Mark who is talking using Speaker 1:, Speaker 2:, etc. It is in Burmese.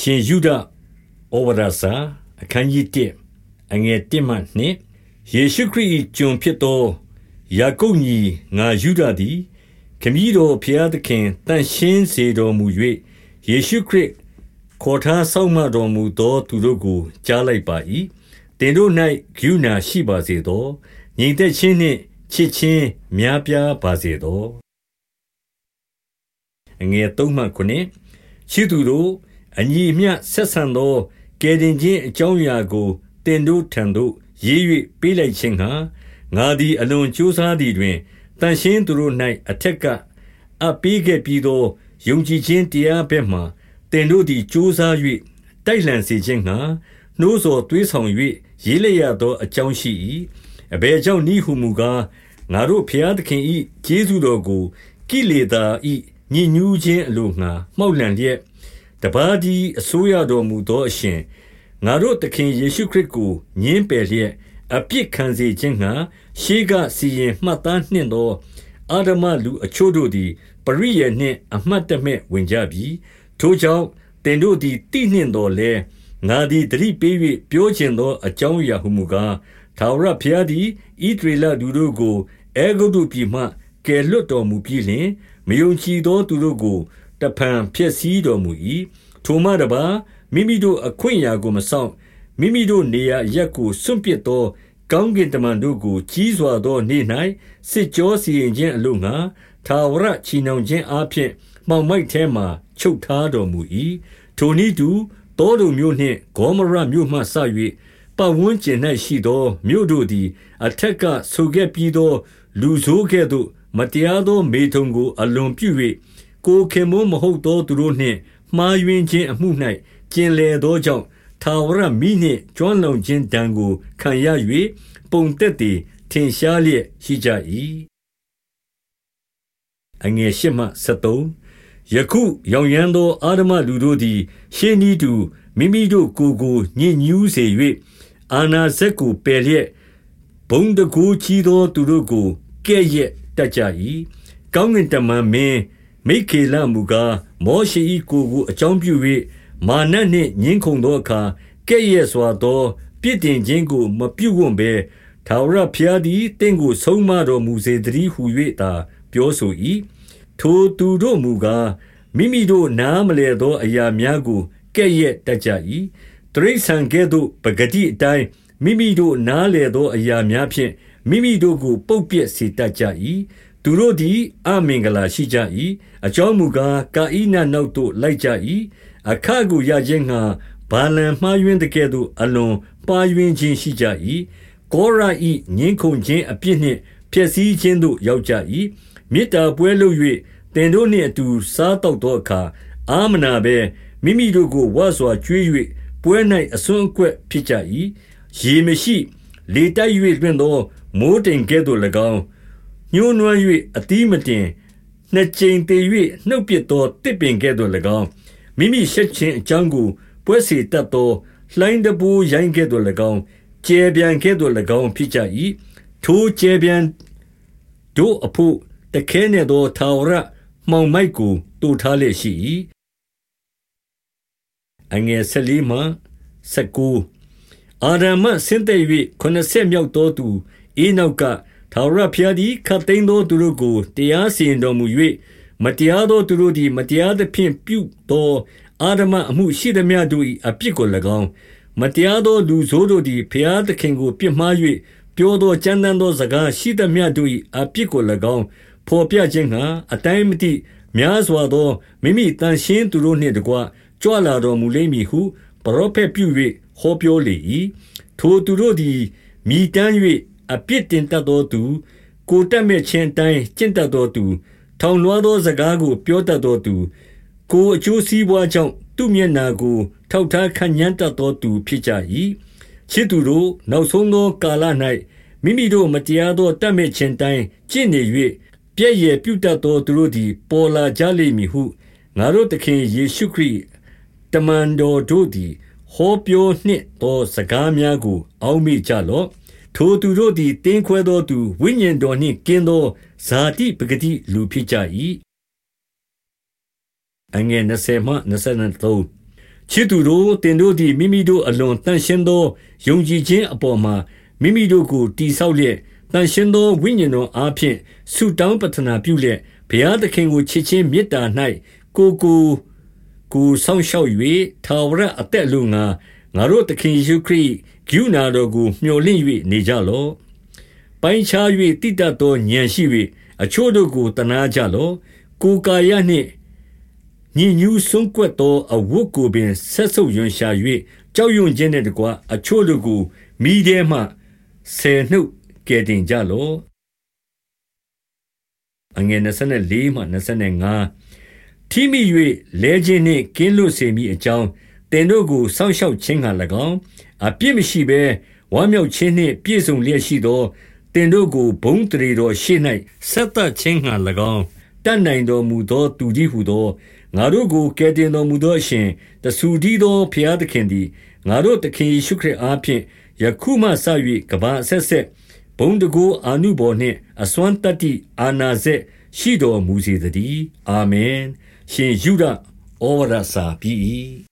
Speaker 1: ရှင်ယုဒဩဝါဒစာအခန်းကြီး1အငယ်1မှ2ယေရှုခရစ်၏ကျွန်ဖြစ်သောယာကုပ်ညီငါယုဒသည် ခမည်းတော်ဖျားသခင်တန်ရှင်းစေတော်မူ၍ယေရှုခရစ်ခေါ်ထားဆောင်မတော်မူသောသူတို့ကိုကြားလိုက်ပါ၏တင်တို့၌ဂုဏရှိပါစေသောညီသက်ချင်းနှင့်ချစ်ချင်းများပြားပါစေသောအငယ်3မှ9ရှိသူတို့ အညီအမျှဆက်ဆံသောကယ်တင်ခြင်းအကြောင်းအရာကိုတင်တို့ထံသို့ရေး၍ပေးလိုက်ခြင်းဟာငါသည်အလွန်ကြိုးစားသည်တွင်တန်ရှင်းသူတို့၌အထက်ကအပ်ပေးခဲ့ပြီးသောယုံကြည်ခြင်းတရားဘက်မှတင်တို့သည်ကြိုးစား၍တိုက်လှန်စေခြင်းငှာနှိုးဆော်သွေးဆောင်၍ရေးလျက်သောအကြောင်းရှိ၏အဘယ်ကြောင့်နည်းဟုမူကားငါတို့ဖျားသခင်၏ကျေးဇူးတော်ကိုကိလေသာ၏ညဉ့်ညူးခြင်းအလိုငှာမှောက်လန့်လျက် တပါးဒီအစိုးရတော်မူသောအရှင်ငါတို့သခင်ယေရှုခရစ်ကိုညင်းပယ်လျက်အပြစ်ခံစေခြင်းငှာရှေးကစီရင်မှတ်သားနှင့်သောအာဓမလူအချို့တို့သည် ပရိယေနှင့်အမှတ်တမဲ့ဝင်ကြပြီထိုကြောင့်တင်တို့သည်တိနှင့်တော်လဲငါသည်တတိပေး၍ပြောခြင်းသောအကြောင်းအရာဟုမူကားထာဝရဘုရားသည်ဣသရေလလူတို့ကိုအဲဂုတ္တုပြည်မှကယ်လွတ်တော်မူပြီးလျှင်မယုံကြည်သောသူတို့ကို တဖန်ဖြစ်စည်းတော်မူ၏ထိုမှတပါမိမိတို့အခွင့်အရာကိုမဆောင်မိမိတို့နေရာရက်ကိုစွန့်ပစ်သော ကောင်းကင်တမန်တို့ကိုကြီးစွာသောနေ့၌စစ်ကြောစီရင်ခြင်းအလို့ငါသာဝရချီနှောင်ခြင်းအပြင်မှောင်မိုက်ထဲမှချုပ်ထားတော်မူ၏ထိုနည်းတူတောတုမျိုးနှင့်ဂေါမရမျိုးမှဆ၍ပတ်ဝန်းကျင်၌ရှိသောမြို့တို့သည် အထက်ကဆိုခဲ့ပြီးသော လူဆိုးကဲ့သို့ မတရားသော မေထုံကို အလွန်ပြု၍ ကိုခင်မမဟုတ်သောသူတို့နှင့်မှားယွင်းခြင်းအမှု၌ကျင်လည်သောကြောင့်ထာဝရမိနှင့်ကျွမ်းလုံခြင်းတံကိုခံရ၍ပုံသက်သည်ထင်ရှားလျက်ရှိကြ၏အငယ်ရှိမှ73ယခုရောင်ရမ်းသောအာဓမလူတို့သည် ရှင်းဤသူမိမိတို့ကိုယ်ကိုညှဉ်းညူးစေ၍အာနာဇက်ကိုပယ်လျက်ဘုံတကူချီသောသူတို့ကိုကဲ့ရဲ့တတ်ကြ၏ကောင်းကင်တမန်မင်း မိခေလမူကားမောရှိ၏ကိုကိုအကြောင်းပြု၍မာနနှင့်ညှင်းခုန်သောအခါကဲ့ရဲ့စွာသောပြစ်တင်ခြင်းကိုမပြုဝံ့ဘဲထာဝရဘုရားသည်တင့်ကိုဆုံးမတော်မူစေတည်းဟု၍သာပြောဆို၏ထိုသူတို့မူကားမိမိတို့နားမလဲသောအရာများကိုကဲ့ရဲ့တတ်ကြ၏တရိษံကဲ့သို့ပဂတိအတိုင်းမိမိတို့နားလေသောအရာများဖြင့်မိမိတို့ကိုပုတ်ပြက်စေတတ်ကြ၏ သူတို့သည်အမင်္ဂလာရှိကြ၏အကြောင်းမူကားကာဣနနောက်သို့လိုက်ကြ၏အခကိုရခြင်းငှာဘာလံမှားယွင်းတကဲ့သို့အလွန်ပါယွင်းခြင်းရှိကြ၏ကောရာဤငင်းခုန်ခြင်းအပြစ်နှင့်ဖြစ်စည်းခြင်းသို့ရောက်ကြ၏မေတ္တာပွဲလုပ်၍တင်တို့နှင့်အတူစားတော့သောအခါအာမနာပဲမိမိတို့ကိုဝါစွာကျွေး၍ပွဲ၌အစွန်းအကွက်ဖြစ်ကြ၏ရေမရှိ လေတိုက်၍လွင့်သောမိုးတိမ်ကဲ့သို့၎င်း ညှိုးနွမ်း၍အတီးမတင်နှစ်ကြိမ်တည်၍နှုတ်ပစ်သောတစ်ပင်ကဲ့သို့၎င်းမိမိရှက်ခြင်းအကြောင်းကိုပွဲစီတတ်သောလှိုင်းတပူရိုင်းကဲ့သို့၎င်းကျဲပြန်ကဲ့သို့၎င်းဖြစ်ကြ၏ထိုကျဲပြန်တို့အဖို့တခဲနေသောထာဝရမှောင်မိုက်ကိုတူထားလျက်ရှိ၏အငယ်၁၄မှ၁၉အာရမဆင်းသက်၍ခုနှစ်ဆက်မြောက်သောသူအေနောက်က ထာဝရဘုရားသည်ခတ်သိမ်းသောသူတို့ကိုတရားစီရင်တော်မူ၍မတရားသောသူတို့သည်မတရားသဖြင့်ပြုသောအာရမအမှုရှိသမျှတို့၏အပြစ်ကို၎င်းမတရားသောလူဆိုးတို့သည်ဘုရားသခင်ကိုပြစ်မှား၍ပြောသောကြမ်းတမ်းသောစကားရှိသမျှတို့၏အပြစ်ကို၎င်းဖော်ပြခြင်းဟာအတိုင်းမတိများစွာသောမိမိတန်ရှင်းသူတို့နှင့်တကွကြွလာတော်မူလိမ့်မည်ဟုပရောဖက်ပြု၍ဟောပြောလေ၏ထိုသူတို့သည်မြည်တမ်း၍ အပြစ်တင်တတ်သောသူကိုတက်မဲ့ခြင်းတိုင်းကျင့်တတ်သောသူ ထောင်လွှားသောစကားကို ပြောတတ်သောသူ ကိုအကျိုးစီးပွားကြောင့်သူ့မျက်နာကို ထောက်ထားခံညမ်းတတ်သောသူဖြစ်ကြ၏ချစ်သူတို့နောက်ဆုံးသောကာလ၌မိမိတို့မတရားသောတတ်မဲ့ခြင်းတိုင်းကျင့်နေ၍ပြည့်ရဲ့ပြုတတ်သောသူတို့သည် ပေါ်လာကြလိမ့်မည်ဟုငါတို့သခင်ယေရှုခရစ်တမန်တော်တို့သည်ဟောပြောနှင့်သောစကားများကို အောက်မေ့ကြလော့ ထိုသူတို့သည်တင်းခွဲသောသူဝိညာဉ်တော်နှင့်ကင်းသောဇာတိပဂတိလူဖြစ်ကြ၏အငယ်20မှ23ချစ်သူတို့တင်တို့သည်မိမိတို့အလွန်တန်ရှင်းသောယုံကြည်ခြင်းအပေါ်မှာမိမိတို့ကိုတိဆောက်လျက်တန်ရှင်းသောဝိညာဉ်တော်အားဖြင့်ဆုတောင်းပတနာပြုလျက်ဘုရားသခင်ကိုချစ်ခြင်းမေတ္တာ၌ကိုကိုကိုဆောင်ရှောက်၍သာဝရအသက်လူငါ ငါတို့သခင်ယေရှုခရစ်ဂုဏတော်ကိုမျှော်လင့်၍နေကြလော့ပိုင်းခြား၍တိတတ်သောဉာဏ်ရှိ၍အချို့တို့ကိုတနာကြလော့ကိုကာယနှင့်ညဉ့်ညူးဆုံးကွက်သောအဝတ်ကိုပင်ဆက်ဆုပ်ရွံရှာ၍ကြောက်ရွံ့ခြင်းနှင့်တကွအချို့တို့ကိုမိထဲမှဆယ်နှုတ်ကယ်တင်ကြလော့အငယ်24မှ25ထိမိ၍လဲခြင်းနှင့်ကင်းလွတ်စေမိအကြောင်း တင်တို့ကိုစောင့်ရှောက်ခြင်းက၎င်းအပြစ်မရှိဘဲဝမ်းမြောက်ခြင်းနှင့်ပြည့်စုံလျက်ရှိသောတင်တို့ကိုဘုံတရေတော်ရှေ့၌ဆက်သက်ခြင်းက၎င်းတတ်နိုင်တော်မူသောသူကြီးဟုသောငါတို့ကိုကယ်တင်တော်မူသောအရှင်တဆူဒီသောဖျားသခင်သည်ငါတို့သခင်ယေရှုခရစ်အားဖြင့်ယခုမှစ၍ကဘာဆက်ဆက်ဘုံတကိုအာနုဘော်နှင့်အစွမ်းတတ္တိအာနာဇက်ရှိတော်မူစေတည်းအာမင်ရှင်ယုဒဩဝရစာပြီ